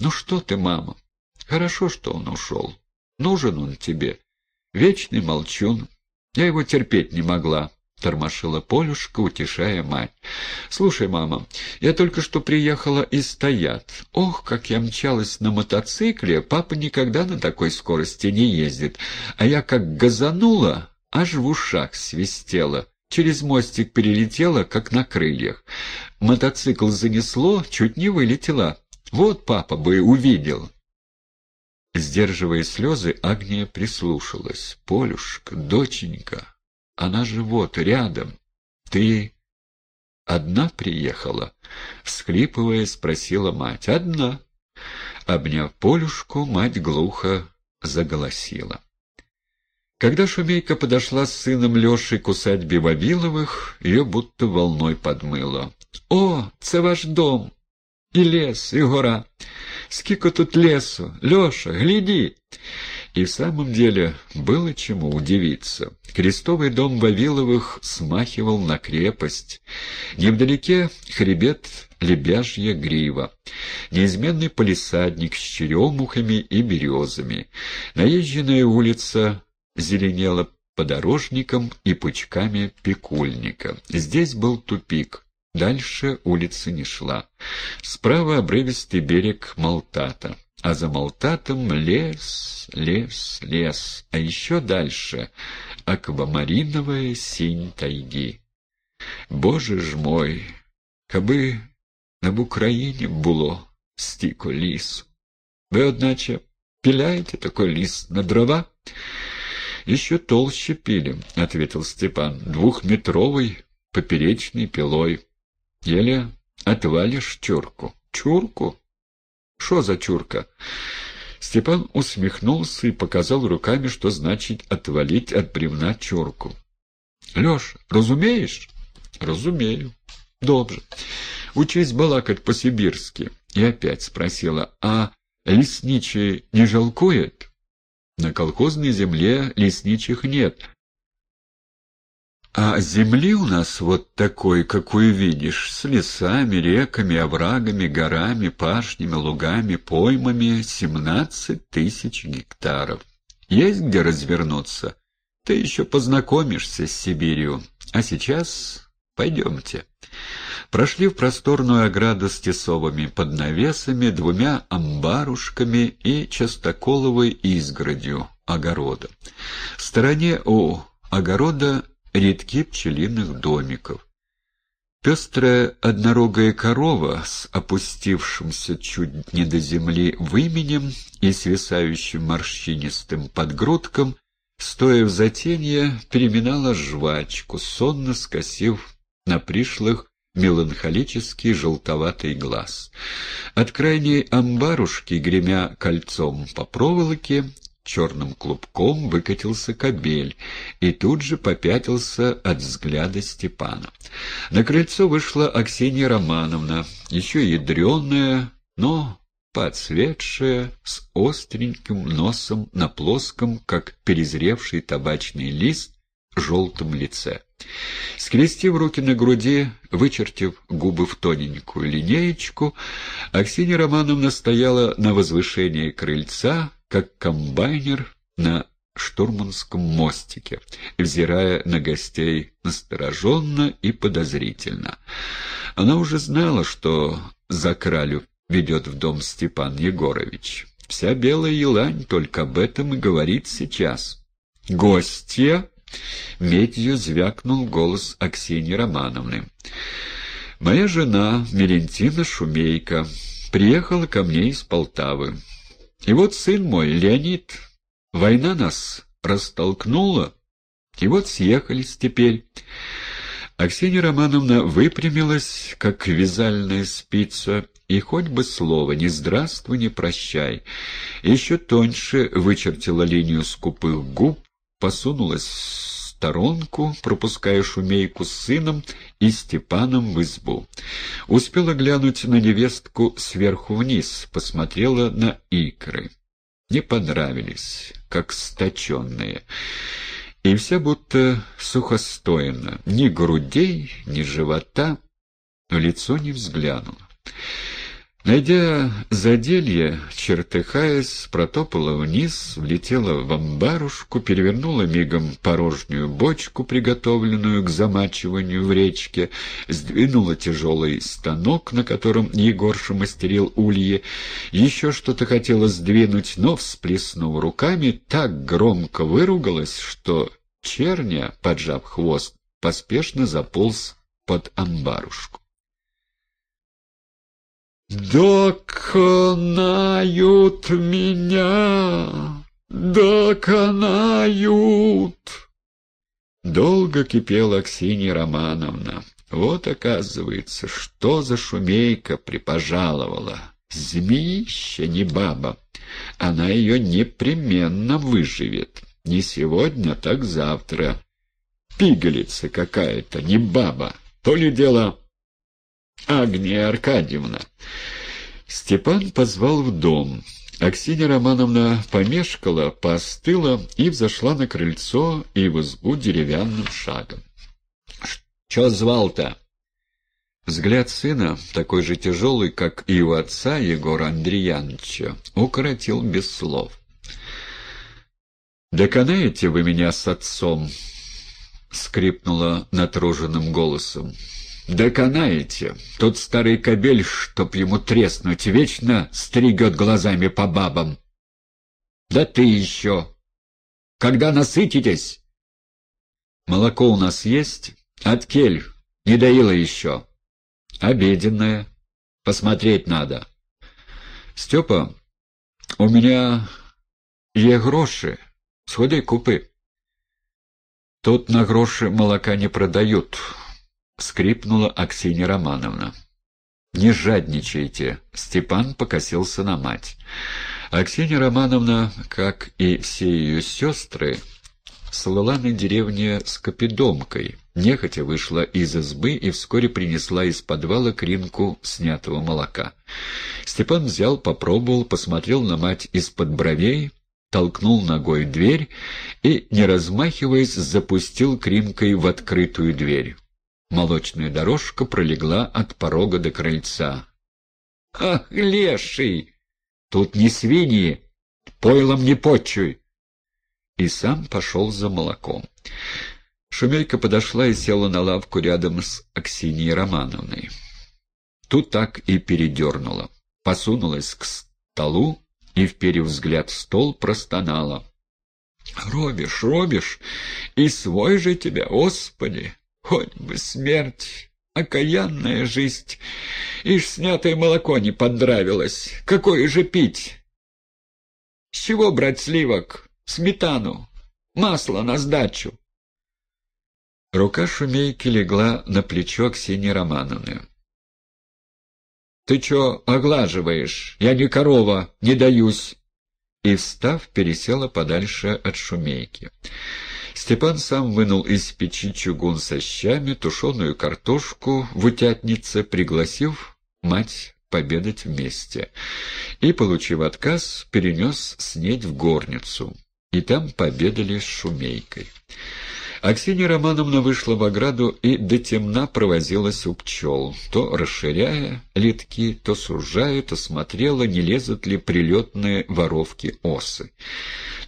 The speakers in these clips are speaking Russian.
«Ну что ты, мама? Хорошо, что он ушел. Нужен он тебе. Вечный молчун. Я его терпеть не могла». — тормошила Полюшка, утешая мать. «Слушай, мама, я только что приехала из Стоят. Ох, как я мчалась на мотоцикле! Папа никогда на такой скорости не ездит. А я как газанула, аж в ушах свистела. Через мостик перелетела, как на крыльях. Мотоцикл занесло, чуть не вылетела. Вот папа бы увидел». Сдерживая слезы, Агния прислушалась. «Полюшка, доченька, она же вот, рядом. Ты одна приехала?» Всхлипывая, спросила мать. «Одна». Обняв Полюшку, мать глухо заголосила. Когда Шумейка подошла с сыном Лешей к усадьбе Вавиловых, ее будто волной подмыло. «О, це ваш дом! И лес, и гора! Сколько тут лесу! Леша, гляди!» И в самом деле было чему удивиться. Крестовый дом Вавиловых смахивал на крепость. Невдалеке хребет лебяжья грива, неизменный полисадник с черемухами и березами. Наезженная улица зеленела подорожником и пучками пекульника. Здесь был тупик. Дальше улица не шла. Справа обрывистый берег Малтата а за Молтатом лес, лес, лес, а еще дальше — аквамариновая синь тайги. Боже ж мой, каби на Україні було стільки лісу. Ви, одначе, пиляете такой ліс на дрова? Еще толще пили, — ответил Степан, — двухметровой поперечной пилой. Еле отвалишь чурку. Чурку? Что за чурка?» Степан усмехнулся и показал руками, что значит отвалить от бревна чурку. «Леш, разумеешь?» «Разумею». «Добре. Учись балакать по-сибирски». И опять спросила, «А лесничий не жалкует?» «На колхозной земле лесничих нет, а земли у нас вот такой, какую видишь, с лесами, реками, оврагами, горами, пашнями, лугами, поймами, семнадцать тысяч гектаров. Есть где развернуться. Ты еще познакомишься с Сибирью. А сейчас пойдемте. Прошли в просторную ограду с тесовыми под навесами, двумя амбарушками и частоколовой изгородью огорода. В стороне у огорода редки пчелиных домиков. Пестрая однорогая корова с опустившимся чуть не до земли выменем и свисающим морщинистым подгрудком, стоя в затенье, переминала жвачку, сонно скосив на пришлых меланхолический желтоватый глаз. От крайней амбарушки, гремя кольцом по проволоке, черным клубком выкатился кобель и тут же попятился от взгляда Степана. На крыльцо вышла Аксинья Романовна, еще ядреная, но подсветшая, с остреньким носом на плоском, как перезревший табачный лист, желтом лице. Скрестив руки на груди, вычертив губы в тоненькую линеечку, Аксинья Романовна стояла на возвышении крыльца, как комбайнер на штурманском мостике, взирая на гостей настороженно и подозрительно. Она уже знала, что за кралю ведет в дом Степан Егорович. Вся белая елань только об этом и говорит сейчас. «Гостья!» — медью звякнул голос Аксиньи Романовны. «Моя жена, Мелентина Шумейка, приехала ко мне из Полтавы. И вот сын мой, Леонид, война нас растолкнула, и вот съехались теперь. Аксинья Романовна выпрямилась, как вязальная спица, и хоть бы слово «не здравствуй, не прощай», еще тоньше вычертила линию скупых губ, посунулась сторонку, пропуская шумейку с сыном и Степаном в избу. Успела глянуть на невестку сверху вниз, посмотрела на икры. Не понравились, как сточенные. И вся будто сухостойно, ни грудей, ни живота, но лицо не взглянула. Найдя заделье, чертыхаясь, протопала вниз, влетела в амбарушку, перевернула мигом порожнюю бочку, приготовленную к замачиванию в речке, сдвинула тяжелый станок, на котором Егорша мастерил ульи, еще что-то хотела сдвинуть, но, всплеснув руками, так громко выругалась, что черня, поджав хвост, поспешно заполз под амбарушку. «Доконают меня! Доконают!» Долго кипела Аксинья Романовна. Вот, оказывается, что за шумейка припожаловала. Змеища не баба. Она ее непременно выживет. Не сегодня, так завтра. Пигалица какая-то, не баба. То ли дело Агния Аркадьевна. Степан позвал в дом. Аксинья Романовна помешкала, поостыла и взошла на крыльцо и в избу деревянным шагом. — Чё звал-то? Взгляд сына, такой же тяжелый, как и у отца Егора Андреяновича, укоротил без слов. «Доконаете вы меня с отцом?» — скрипнула натруженным голосом. «Доконаете. Тот старый кобель, чтоб ему треснуть, вечно стригет глазами по бабам. Да ты еще. Когда насытитесь?» «Молоко у нас есть? От кель. Не доила еще. Обеденное. Посмотреть надо. Степа, у меня є гроши. Сходи, купи». «Тут на гроши молока не продают». — скрипнула Аксинья Романовна. «Не жадничайте!» — Степан покосился на мать. Аксинья Романовна, как и все ее сестры, слыла на деревне с копидомкой, нехотя вышла из избы и вскоре принесла из подвала кринку снятого молока. Степан взял, попробовал, посмотрел на мать из-под бровей, толкнул ногой дверь и, не размахиваясь, запустил кринкой в открытую дверь. Молочная дорожка пролегла от порога до крыльца. «Ах, леший! Тут не свиньи, пойлом не почуй!» И сам пошел за молоком. Шумейка подошла и села на лавку рядом с Аксиньей Романовной. Тут так и передернула. Посунулась к столу и, вперев взгляд в стол, простонала. «Робишь, робишь, и свой же тебя, Господи!» Хоть бы смерть, окаянная жизнь. Ишь, снятое молоко не понравилось. Какое же пить? С чего брать сливок? Сметану? Масло на сдачу? Рука Шумейки легла на плечо Ксении Романовны. «Ты чё оглаживаешь? Я не корова, не даюсь!» И, встав, пересела подальше от Шумейки. Степан сам вынул из печи чугун со щами, тушеную картошку в утятнице, пригласив мать победать вместе. И, получив отказ, перенес снедь в горницу. И там победали с шумейкой. Аксинья Романовна вышла в ограду и до темна провозилась у пчел, то расширяя литки, то сужая, то смотрела, не лезут ли прилетные воровки осы.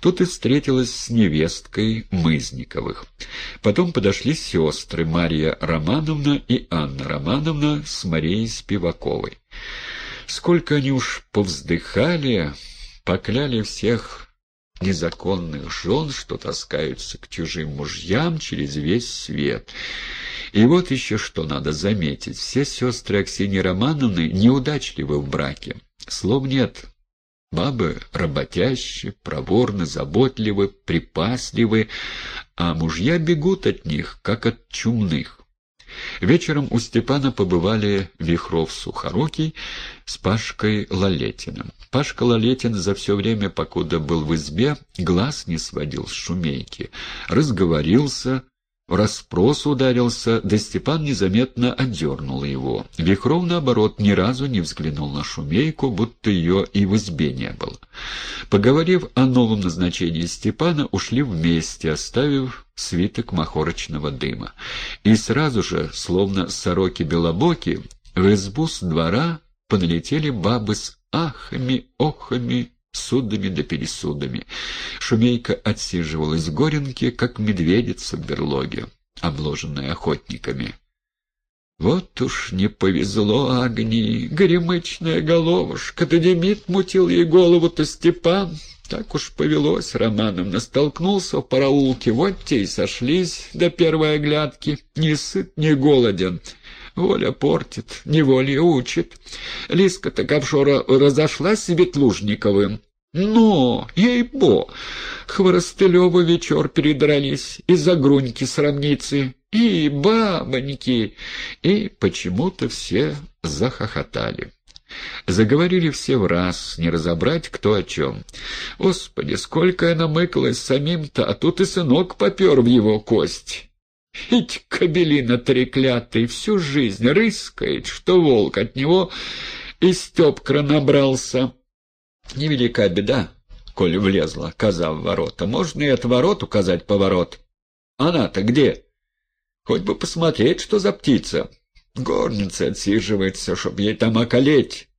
Тут и встретилась с невесткой Мызниковых. Потом подошли сестры Марья Романовна и Анна Романовна с Марией Спиваковой. Сколько они уж повздыхали, покляли всех незаконных жен, что таскаются к чужим мужьям через весь свет. И вот еще что надо заметить. Все сестры Аксиньи Романовны неудачливы в браке. Слов нет. Бабы работящие, проворны, заботливы, припасливы, а мужья бегут от них, как от чумных. Вечером у Степана побывали Вихров-Сухорукий с Пашкой Лалетиным. Пашка Лалетин за все время, покуда был в избе, глаз не сводил с шумейки, разговорился, в расспрос ударился, да Степан незаметно отдернул его. Вихров, наоборот, ни разу не взглянул на шумейку, будто ее и в избе не было. Поговорив о новом назначении Степана, ушли вместе, оставив свиток махорочного дыма. И сразу же, словно сороки-белобоки, в избу с двора поналетели бабы с ахами, охами, судами да пересудами. Шумейка отсиживалась в горенке, как медведица в берлоге, обложенная охотниками. Вот уж не повезло Агнии, горемычная головушка, да Демид мутил ей голову-то Степан. Так уж повелось Романовна, столкнулся в параулке, вот те и сошлись до первой оглядки, не сыт, не голоден. Воля портит, неволя учит. Лиска-то Ковшора разошлась с Ветлужниковым. Но, ей-бо, Хворостылевы вечер передрались из-за груньки срамницы. И бабоньки! И почему-то все захохотали. Заговорили все в раз, не разобрать, кто о чем. Господи, сколько я намыкалась самим-то, а тут и сынок попер в его кость. Ведь кабелина треклятый всю жизнь рыскает, что волк от него и степкра набрался. Невелика беда, коль влезла коза в ворота. Можно и от ворот указать поворот. Она-то где? Хоть бы посмотреть, что за птица. Горница отсиживается, чтоб ей там околеть.